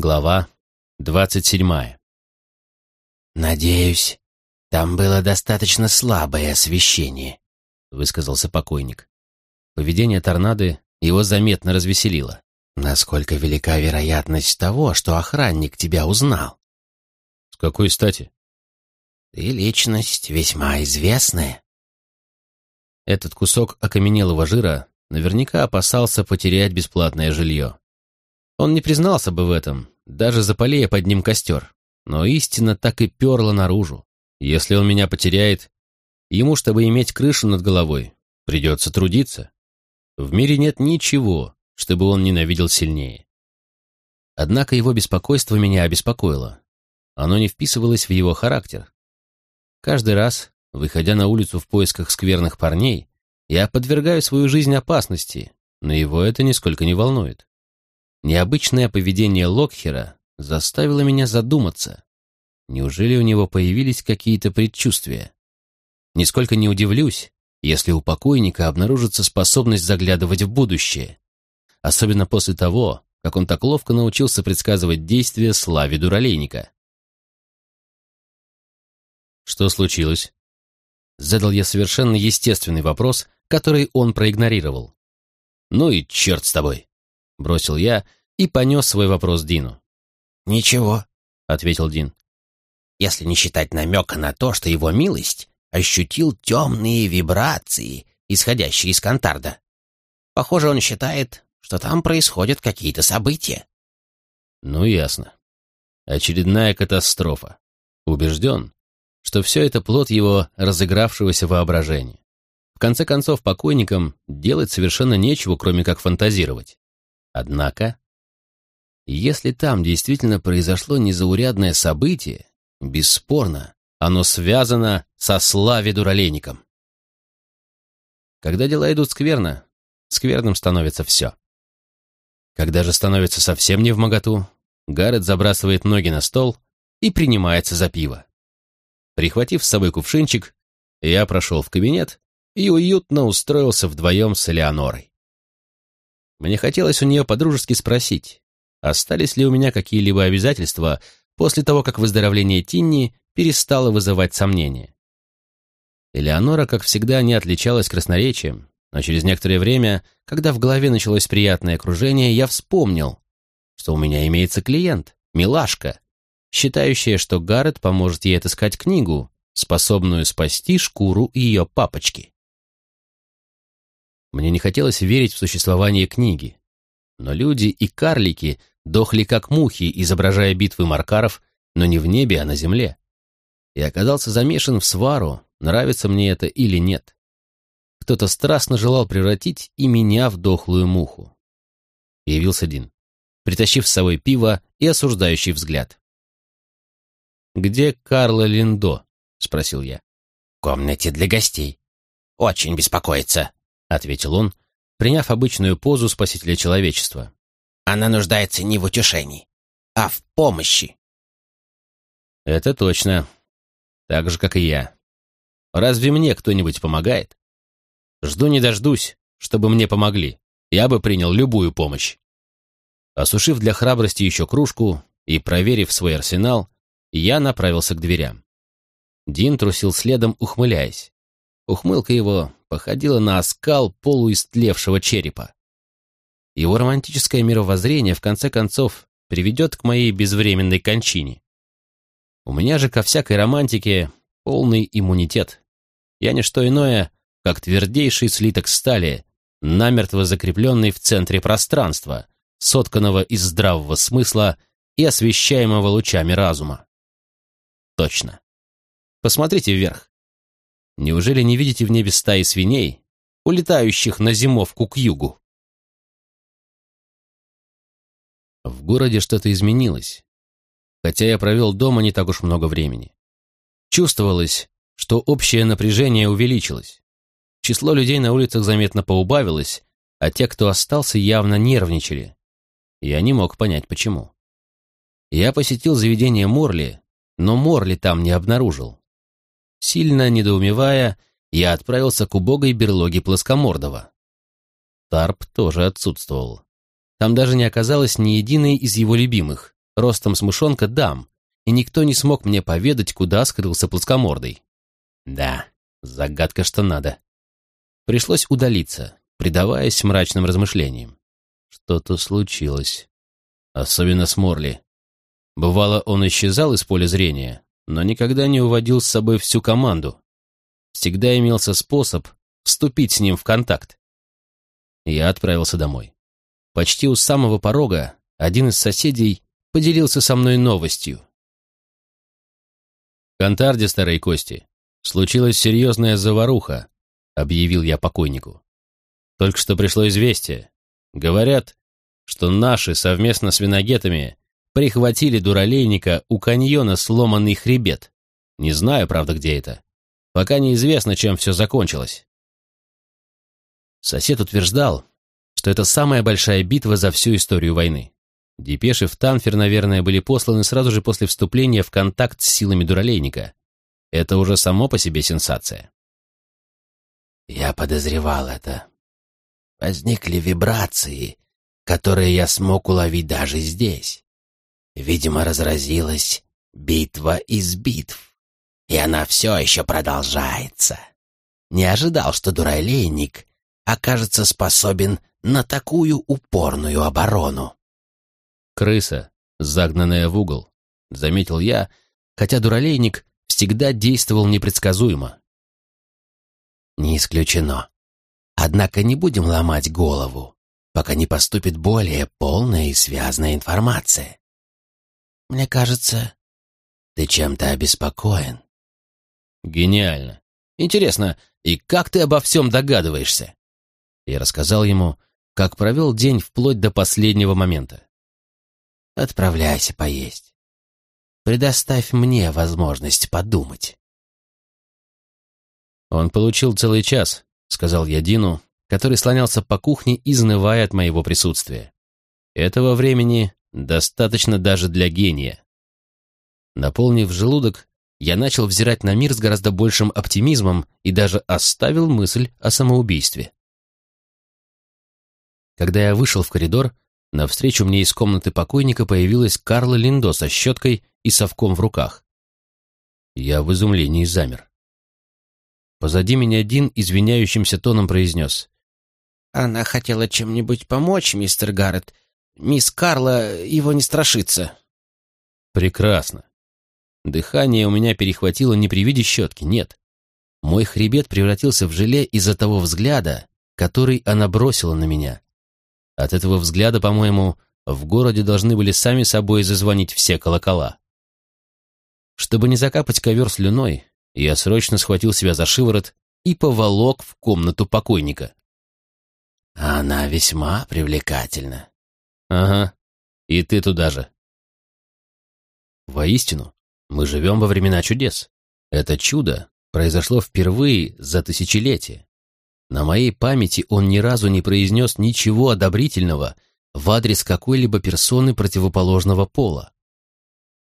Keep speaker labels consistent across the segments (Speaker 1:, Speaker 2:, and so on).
Speaker 1: Глава двадцать седьмая.
Speaker 2: «Надеюсь, там было достаточно слабое освещение», — высказался покойник.
Speaker 1: Поведение торнады его заметно развеселило.
Speaker 2: «Насколько велика вероятность того, что охранник тебя узнал?»
Speaker 1: «С какой стати?»
Speaker 2: «Ты личность весьма известная».
Speaker 1: Этот кусок окаменелого жира наверняка опасался потерять бесплатное жилье. Он не признался бы в этом, даже запалея под ним костер. Но истина так и перла наружу. Если он меня потеряет, ему, чтобы иметь крышу над головой, придется трудиться. В мире нет ничего, чтобы он ненавидел сильнее. Однако его беспокойство меня обеспокоило. Оно не вписывалось в его характер. Каждый раз, выходя на улицу в поисках скверных парней, я подвергаю свою жизнь опасности, но его это нисколько не волнует. Необычное поведение Локхера заставило меня задуматься. Неужели у него появились какие-то предчувствия? Нисколько не удивлюсь, если у покойника обнаружится способность заглядывать в будущее. Особенно после того, как он так ловко научился предсказывать действия славе дуралейника. «Что случилось?» Задал я совершенно естественный вопрос, который он проигнорировал. «Ну и черт с тобой!» — бросил я и понес свой вопрос Дину.
Speaker 2: «Ничего», —
Speaker 1: ответил Дин.
Speaker 2: «Если не считать намека на то, что его милость ощутил темные вибрации, исходящие из Кантарда. Похоже, он считает, что там происходят какие-то события».
Speaker 1: «Ну, ясно. Очередная катастрофа. Убежден, что все это плод его разыгравшегося воображения. В конце концов, покойникам делать совершенно нечего, кроме как фантазировать. Однако, если там действительно произошло незаурядное событие, бесспорно, оно связано со славе дуралейником. Когда дела идут скверно, скверным становится все. Когда же становится совсем не в моготу, Гаррет забрасывает ноги на стол и принимается за пиво. Прихватив с собой кувшинчик, я прошел в кабинет и уютно устроился вдвоем с Элеонорой. Мне хотелось у нее подружески спросить, остались ли у меня какие-либо обязательства после того, как выздоровление Тинни перестало вызывать сомнения. Элеонора, как всегда, не отличалась красноречием, но через некоторое время, когда в голове началось приятное окружение, я вспомнил, что у меня имеется клиент, милашка, считающая, что Гаррет поможет ей отыскать книгу, способную спасти шкуру ее папочки. Мне не хотелось верить в существование книги. Но люди и карлики дохли как мухи, изображая битвы маркаров, но не в небе, а на земле. И оказался замешан в свару, нравится мне это или нет. Кто-то страстно желал превратить и меня в дохлую муху. Явился Дин, притащив с собой пиво и осуждающий взгляд. «Где Карла Линдо?» — спросил я.
Speaker 2: «В комнате для гостей. Очень беспокоится», — ответил он, приняв обычную позу спасителя человечества. «Она нуждается не в утешении, а в помощи».
Speaker 1: «Это точно. Так же, как и я. Разве мне кто-нибудь помогает? Жду не дождусь, чтобы мне помогли. Я бы принял любую помощь». Осушив для храбрости еще кружку и проверив свой арсенал, я направился к дверям. Дин трусил следом, ухмыляясь. Ухмылка его походила на оскал полуистлевшего черепа. Его романтическое мировоззрение, в конце концов, приведет к моей безвременной кончине. У меня же ко всякой романтике полный иммунитет. Я не что иное, как твердейший слиток стали, намертво закрепленный в центре пространства, сотканного из здравого смысла и освещаемого лучами разума. Точно. Посмотрите вверх. Неужели не видите в небе стаи свиней, улетающих на зимовку к югу? В городе что-то изменилось, хотя я провел дома не так уж много времени. Чувствовалось, что общее напряжение увеличилось. Число людей на улицах заметно поубавилось, а те, кто остался, явно нервничали. Я не мог понять, почему. Я посетил заведение Морли, но Морли там не обнаружил. Сильно недоумевая, я отправился к убогой берлоге Плоскомордова. Тарп тоже отсутствовал. Там даже не оказалось ни единой из его любимых, ростом с мышонка, дам, и никто не смог мне поведать, куда скрылся плоскомордый. Да, загадка что надо. Пришлось удалиться, предаваясь мрачным размышлениям. Что-то случилось. Особенно с Морли. Бывало, он исчезал из поля зрения, но никогда не уводил с собой всю команду. Всегда имелся способ вступить с ним в контакт. Я отправился домой. Почти у самого порога один из соседей поделился со мной новостью. В Контарде Старой Кости случилась серьезная заваруха, объявил я покойнику. Только что пришло известие. Говорят, что наши совместно с виногетами прихватили дуралейника у каньона сломанный хребет. Не знаю, правда, где это. Пока неизвестно, чем все закончилось. Сосед утверждал, что это самая большая битва за всю историю войны. Депеши в Танфер, наверное, были посланы сразу же после вступления в контакт с силами дуралейника. Это уже само по себе сенсация.
Speaker 2: Я подозревал это. Возникли вибрации, которые я смог уловить даже здесь. Видимо, разразилась битва из битв, и она все еще продолжается. Не ожидал, что дуралейник окажется способен на такую упорную оборону.
Speaker 1: Крыса, загнанная в угол, заметил я, хотя дуралейник всегда действовал непредсказуемо.
Speaker 2: Не исключено. Однако не будем ломать голову, пока не поступит более полная и связанная информация. Мне кажется, ты чем-то обеспокоен.
Speaker 1: Гениально. Интересно, и как ты обо всем догадываешься? Я рассказал ему, как провел день вплоть до последнего момента.
Speaker 2: Отправляйся поесть. Предоставь мне возможность подумать.
Speaker 1: Он получил целый час, сказал я Дину, который слонялся по кухне, изнывая от моего присутствия. Этого времени Достаточно даже для гения. Наполнив желудок, я начал взирать на мир с гораздо большим оптимизмом и даже оставил мысль о самоубийстве. Когда я вышел в коридор, навстречу мне из комнаты покойника появилась Карла Линдо со щеткой и совком в руках. Я в изумлении замер. Позади меня Дин извиняющимся тоном произнес.
Speaker 3: «Она хотела чем-нибудь помочь, мистер Гаррет, Мисс Карла его не страшится.
Speaker 1: Прекрасно. Дыхание у меня перехватило не при виде щетки, нет. Мой хребет превратился в желе из-за того взгляда, который она бросила на меня. От этого взгляда, по-моему, в городе должны были сами собой зазвонить все колокола. Чтобы не закапать ковер слюной, я срочно схватил себя за шиворот и поволок в комнату покойника.
Speaker 2: «Она весьма привлекательна»,
Speaker 1: Ага, и ты туда же. Воистину, мы живем во времена чудес. Это чудо произошло впервые за тысячелетие. На моей памяти он ни разу не произнес ничего одобрительного в адрес какой-либо персоны противоположного пола.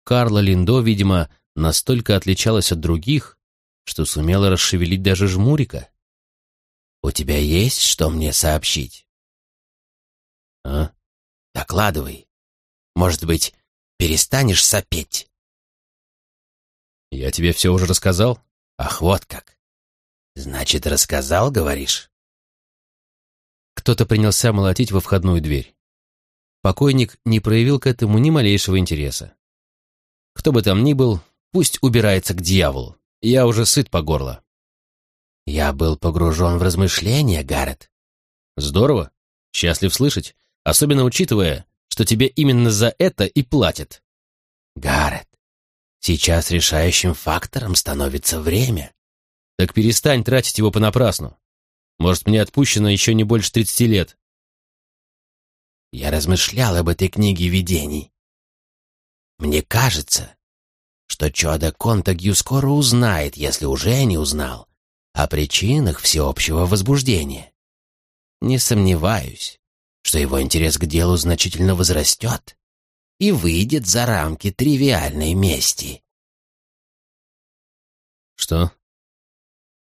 Speaker 1: Карла Линдо, видимо, настолько отличалась от других, что сумела расшевелить даже жмурика.
Speaker 2: «У тебя есть что мне сообщить?»
Speaker 1: «А?
Speaker 2: Докладывай. Может быть, перестанешь сопеть?
Speaker 1: Я тебе все уже рассказал?
Speaker 2: Ах, вот как. Значит, рассказал, говоришь?
Speaker 1: Кто-то принялся молотить во входную дверь. Покойник не проявил к этому ни малейшего интереса. Кто бы там ни был, пусть убирается к дьяволу. Я уже сыт по горло.
Speaker 2: Я был погружен в размышления, Гаррет.
Speaker 1: Здорово. Счастлив слышать особенно учитывая, что тебе именно за это и платят.
Speaker 2: Гаррет, сейчас решающим фактором становится время.
Speaker 1: Так перестань тратить его понапрасну. Может, мне отпущено еще не больше тридцати лет.
Speaker 2: Я размышлял об этой книге видений. Мне кажется, что Чода Контагью скоро узнает, если уже не узнал, о причинах всеобщего возбуждения. Не сомневаюсь, что его интерес к делу значительно возрастет и выйдет за рамки тривиальной мести.
Speaker 1: Что?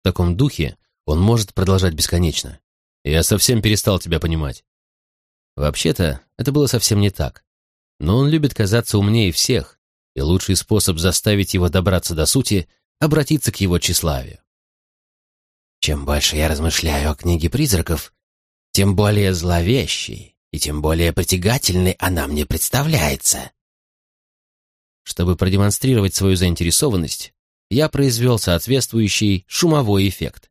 Speaker 1: В таком духе он может продолжать бесконечно. Я совсем перестал тебя понимать. Вообще-то, это было совсем не так. но он любит казаться умнее всех, и лучший способ заставить его добраться до сути — обратиться к его тщеславию.
Speaker 2: Чем больше я размышляю о книге призраков, тем более зловещей и тем более притягательной она мне представляется.
Speaker 1: Чтобы продемонстрировать свою заинтересованность, я произвел соответствующий шумовой эффект.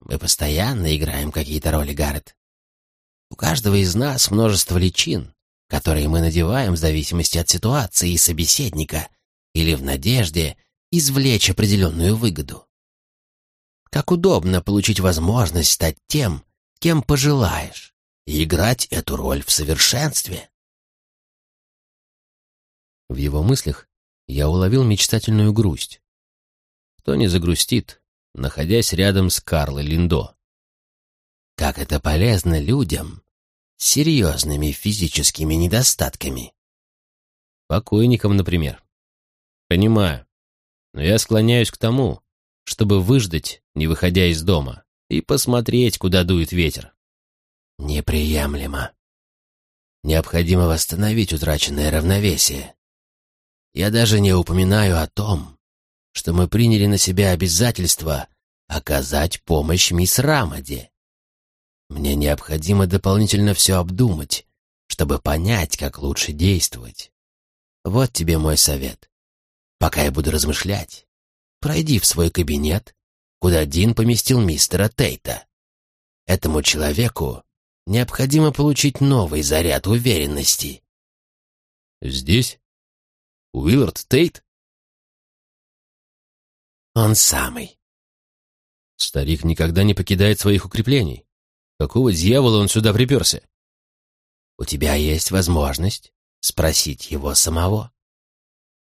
Speaker 2: Мы постоянно играем какие-то роли, Гаррет. У каждого из нас множество личин, которые мы надеваем в зависимости от ситуации и собеседника или в надежде извлечь определенную выгоду. Как удобно получить возможность стать тем, кем пожелаешь, и играть эту роль в совершенстве.
Speaker 1: В его мыслях я уловил мечтательную грусть. Кто не загрустит, находясь рядом с Карлой Линдо?
Speaker 2: Как это полезно людям с серьезными физическими недостатками.
Speaker 1: Покойникам, например. Понимаю. Но я склоняюсь к тому, чтобы выждать, не выходя из дома, и посмотреть, куда дует ветер.
Speaker 2: Неприемлемо. Необходимо восстановить утраченное равновесие. Я даже не упоминаю о том, что мы приняли на себя обязательство оказать помощь мисс Рамаде. Мне необходимо дополнительно все обдумать, чтобы понять, как лучше действовать. Вот тебе мой совет. Пока я буду размышлять, пройди в свой кабинет, куда Дин поместил мистера Тейта. Этому человеку необходимо получить новый заряд уверенности.
Speaker 1: Здесь? Уиллард Тейт?
Speaker 2: Он самый.
Speaker 1: Старик никогда не покидает своих укреплений. Какого дьявола он сюда приперся?
Speaker 2: У тебя есть возможность спросить его самого.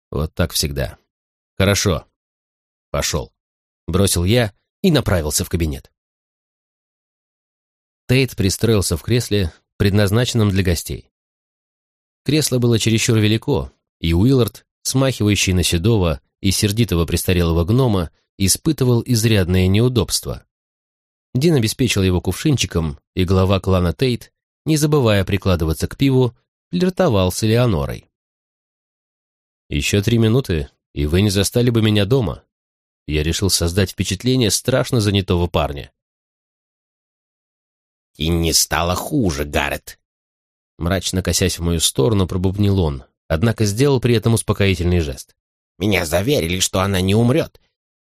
Speaker 1: Вот так всегда. Хорошо. Пошел. Бросил я и направился в кабинет. Тейт пристроился в кресле, предназначенном для гостей. Кресло было чересчур велико, и Уиллард, смахивающий на седого и сердитого престарелого гнома, испытывал изрядное неудобство. Дин обеспечил его кувшинчиком, и глава клана Тейт, не забывая прикладываться к пиву, флиртовал с Элеонорой. «Еще три минуты, и вы не застали бы меня дома», я решил создать впечатление страшно занятого парня.
Speaker 2: «И не стало хуже, Гаррет!»
Speaker 1: Мрачно косясь в мою сторону, пробубнил он, однако сделал при этом успокоительный жест.
Speaker 2: «Меня заверили, что она не умрет,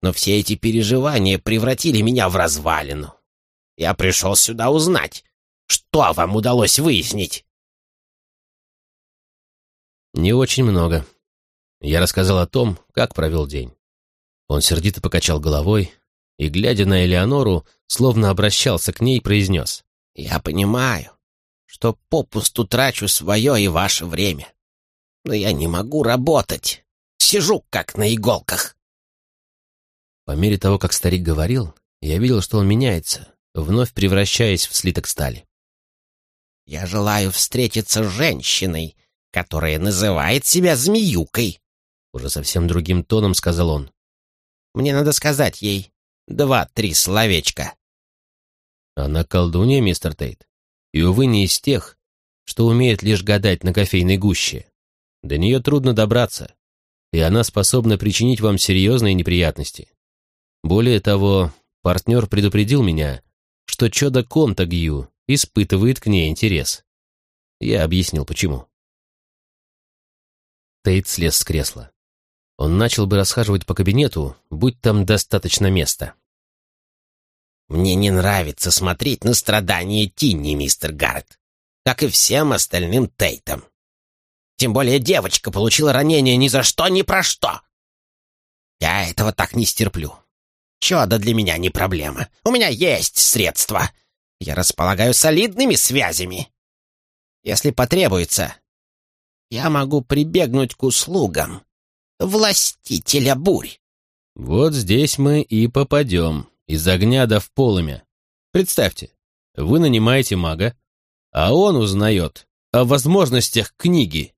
Speaker 2: но все эти переживания превратили меня в развалину. Я пришел сюда узнать, что вам удалось выяснить?»
Speaker 1: «Не очень много. Я рассказал о том, как провел день. Он сердито покачал головой и, глядя на Элеонору, словно обращался к ней, произнес.
Speaker 2: «Я понимаю, что попусту трачу свое и ваше время. Но я не могу работать. Сижу как на иголках».
Speaker 1: По мере того, как старик говорил, я видел, что он меняется, вновь превращаясь в слиток стали.
Speaker 2: «Я желаю встретиться с женщиной, которая называет себя змеюкой»,
Speaker 1: уже совсем другим тоном сказал он.
Speaker 2: Мне надо сказать ей два-три словечка».
Speaker 1: Она колдунья, мистер Тейт. И, увы, не из тех, что умеет лишь гадать на кофейной гуще. До нее трудно добраться, и она способна причинить вам серьезные неприятности. Более того, партнер предупредил меня, что Чода Контагью испытывает к ней интерес. Я объяснил, почему. Тейт слез с кресла. Он начал бы расхаживать по кабинету, будь там достаточно места.
Speaker 2: «Мне не нравится смотреть на страдания Тинни, мистер Гаррет, как и всем остальным Тейтам. Тем более девочка получила ранение ни за что, ни про что. Я этого так не стерплю. Чудо для меня не проблема. У меня есть средства. Я располагаю солидными связями. Если потребуется, я могу прибегнуть к услугам властителя бурь.
Speaker 1: Вот здесь мы и попадем, из огня до в полымя. Представьте, вы нанимаете мага, а он узнает о возможностях книги.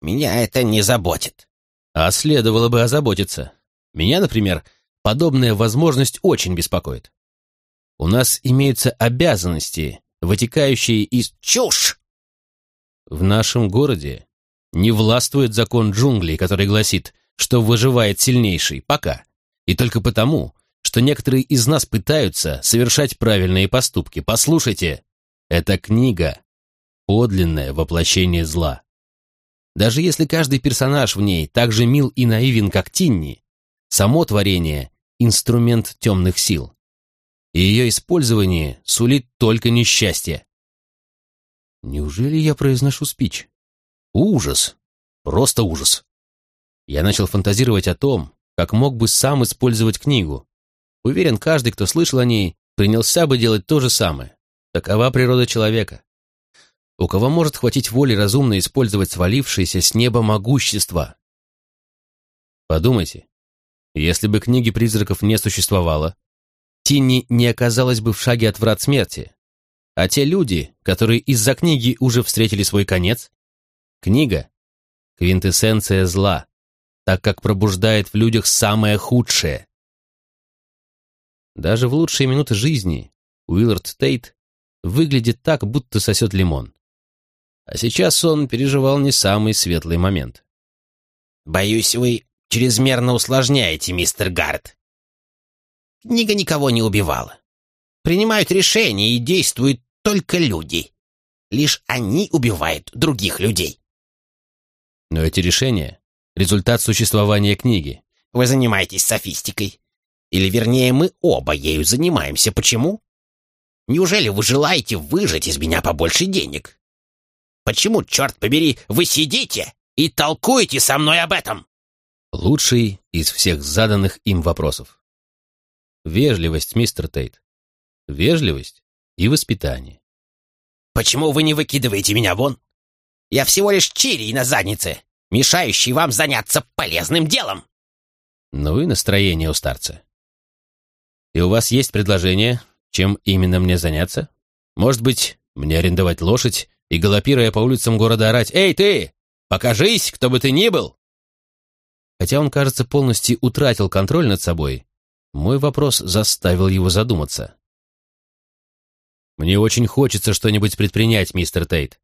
Speaker 2: Меня это не заботит.
Speaker 1: А следовало бы озаботиться. Меня, например, подобная возможность очень беспокоит. У нас имеются обязанности, вытекающие из...
Speaker 2: Чушь!
Speaker 1: В нашем городе не властвует закон джунглей, который гласит, что выживает сильнейший, пока. И только потому, что некоторые из нас пытаются совершать правильные поступки. Послушайте, эта книга — подлинное воплощение зла. Даже если каждый персонаж в ней так же мил и наивен, как Тинни, само творение — инструмент темных сил. И ее использование сулит только несчастье. Неужели я произношу спич? Ужас! Просто ужас! Я начал фантазировать о том, как мог бы сам использовать книгу. Уверен, каждый, кто слышал о ней, принялся бы делать то же самое. Такова природа человека. У кого может хватить воли разумно использовать свалившееся с неба могущество? Подумайте, если бы книги призраков не существовало, Тинни не оказалась бы в шаге от врат смерти. А те люди, которые из-за книги уже встретили свой конец, книга — квинтэссенция зла, так как пробуждает в людях самое худшее. Даже в лучшие минуты жизни Уиллард Тейт выглядит так, будто сосет лимон. А сейчас он переживал не самый светлый момент.
Speaker 2: «Боюсь, вы чрезмерно усложняете, мистер Гаррет. Книга никого не убивала. Принимают решения и действуют только люди. Лишь они убивают других людей».
Speaker 1: Но эти решения результат существования книги.
Speaker 2: Вы занимаетесь софистикой. Или, вернее, мы оба ею занимаемся. Почему? Неужели вы желаете выжать из меня побольше денег? Почему, черт побери, вы сидите и толкуете со мной об этом?
Speaker 1: Лучший из всех заданных им вопросов. Вежливость, мистер Тейт. Вежливость и воспитание.
Speaker 2: Почему вы не выкидываете меня вон? Я всего лишь чирий на заднице мешающий вам заняться полезным делом.
Speaker 1: Ну и настроение у старца. И у вас есть предложение, чем именно мне заняться? Может быть, мне арендовать лошадь и, галопируя по улицам города, орать «Эй, ты! Покажись, кто бы ты ни был!» Хотя он, кажется, полностью утратил контроль над собой, мой вопрос заставил его задуматься. «Мне очень хочется что-нибудь предпринять, мистер Тейт.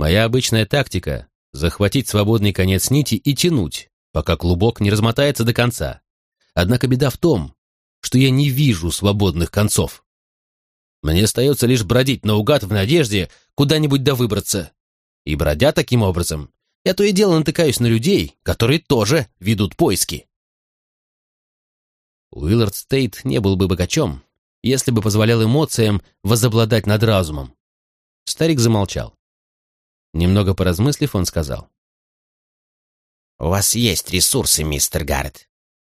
Speaker 1: Моя обычная тактика захватить свободный конец нити и тянуть, пока клубок не размотается до конца. Однако беда в том, что я не вижу свободных концов. Мне остается лишь бродить наугад в надежде куда-нибудь да выбраться. И бродя таким образом, я то и дело натыкаюсь на людей, которые тоже ведут поиски. Уиллард Стейт не был бы богачом, если бы позволял эмоциям возобладать над разумом. Старик замолчал. Немного поразмыслив, он сказал.
Speaker 2: «У вас есть ресурсы, мистер Гаррет.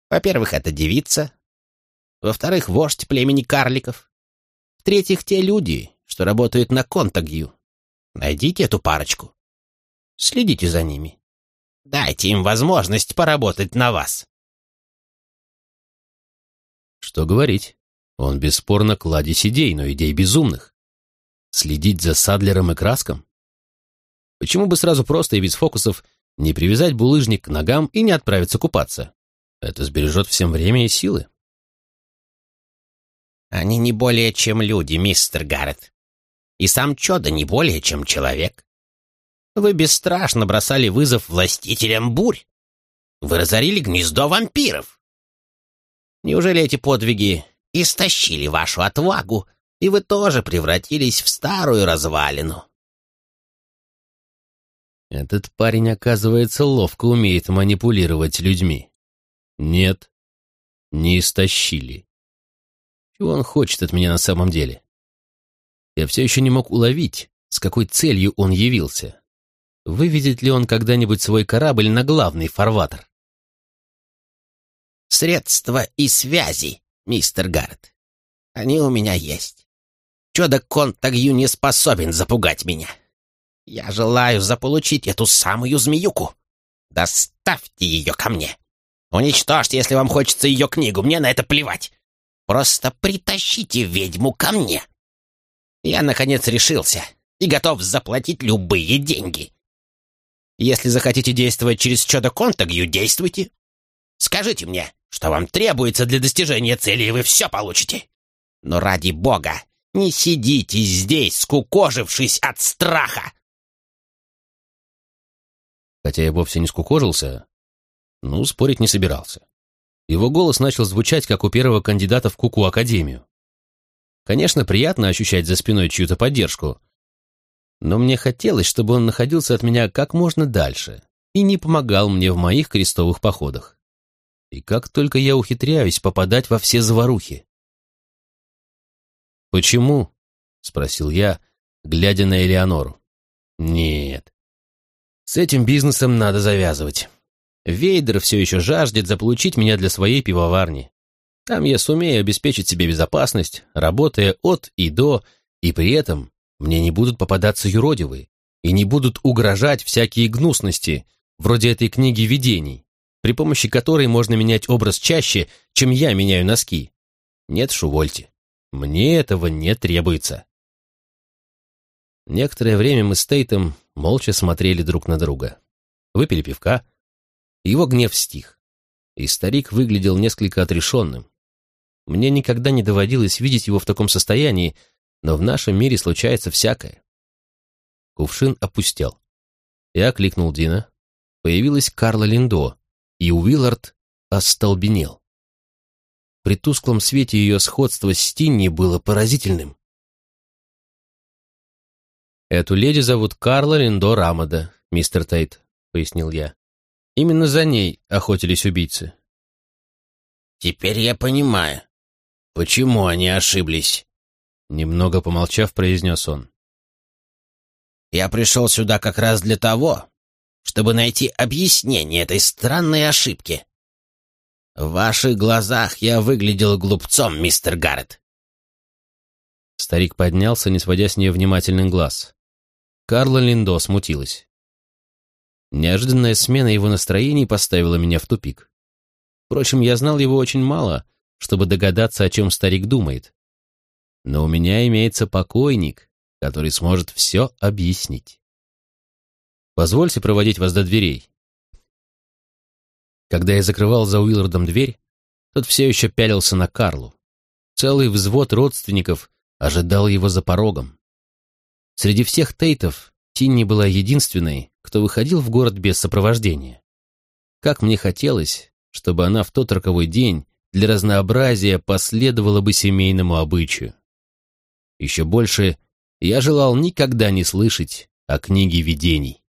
Speaker 2: Во-первых, это девица. Во-вторых, вождь племени карликов. В-третьих, те люди, что работают на Контагью. Найдите эту парочку. Следите за ними. Дайте им возможность поработать на вас».
Speaker 1: Что говорить? Он бесспорно кладезь идей, но идей безумных. Следить за Садлером и Краском? Почему бы сразу просто и без фокусов не привязать булыжник к ногам и не отправиться купаться? Это сбережет всем время и силы.
Speaker 2: Они не более чем люди, мистер Гаррет. И сам Чода не более чем человек. Вы бесстрашно бросали вызов властителям бурь. Вы разорили гнездо вампиров. Неужели эти подвиги истощили вашу отвагу, и вы тоже превратились в старую развалину?
Speaker 1: Этот парень, оказывается, ловко умеет манипулировать людьми. Нет, не истощили. Чего он хочет от меня на самом деле? Я все еще не мог уловить, с какой целью он явился. Выведет ли он когда-нибудь свой корабль на главный фарватер?
Speaker 2: Средства и связи, мистер Гаррет. Они у меня есть. Чудо Контагью не способен запугать меня. Я желаю заполучить эту самую змеюку. Доставьте ее ко мне. Уничтожьте, если вам хочется ее книгу, мне на это плевать. Просто притащите ведьму ко мне. Я, наконец, решился и готов заплатить любые деньги. Если захотите действовать через чудо Контагью, действуйте. Скажите мне, что вам требуется для достижения цели, и вы все получите. Но ради бога, не сидите здесь, скукожившись от страха.
Speaker 1: Хотя я вовсе не скукожился, ну, спорить не собирался. Его голос начал звучать, как у первого кандидата в Куку-академию. Конечно, приятно ощущать за спиной чью-то поддержку, но мне хотелось, чтобы он находился от меня как можно дальше и не помогал мне в моих крестовых походах. И как только я ухитряюсь попадать во все заварухи. «Почему?» — спросил я, глядя на Элеонору. «Нет, с этим бизнесом надо завязывать. Вейдер все еще жаждет заполучить меня для своей пивоварни. Там я сумею обеспечить себе безопасность, работая от и до, и при этом мне не будут попадаться юродивые и не будут угрожать всякие гнусности, вроде этой книги видений, при помощи которой можно менять образ чаще, чем я меняю носки. Нет, Шувольте, мне этого не требуется. Некоторое время мы с Тейтом молча смотрели друг на друга. Выпили пивка. Его гнев стих. И старик выглядел несколько отрешенным. Мне никогда не доводилось видеть его в таком состоянии, но в нашем мире случается всякое. Кувшин опустел. Я кликнул Дина. Появилась Карла Линдо, и Уиллард остолбенел. При тусклом свете ее сходство с Тинни было поразительным. «Эту леди зовут Карла Линдо Рамада, мистер Тейт», — пояснил я. «Именно за ней охотились убийцы».
Speaker 2: «Теперь я понимаю, почему они ошиблись»,
Speaker 1: Немного помолчав, произнес он.
Speaker 2: «Я пришел сюда как раз для того, чтобы найти объяснение этой странной ошибки. В ваших глазах я выглядел глупцом, мистер Гаррет».
Speaker 1: Старик поднялся, не сводя с нее внимательный глаз. Карла Линдо смутилась. Неожиданная смена его настроений поставила меня в тупик. Впрочем, я знал его очень мало, чтобы догадаться, о чем старик думает но у меня имеется покойник, который сможет все объяснить. Позвольте проводить вас до дверей. Когда я закрывал за Уиллардом дверь, тот все еще пялился на Карлу. Целый взвод родственников ожидал его за порогом. Среди всех Тейтов Тинни была единственной, кто выходил в город без сопровождения. Как мне хотелось, чтобы она в тот роковой день для разнообразия последовала бы семейному обычаю. Еще больше я желал никогда не слышать о книге видений.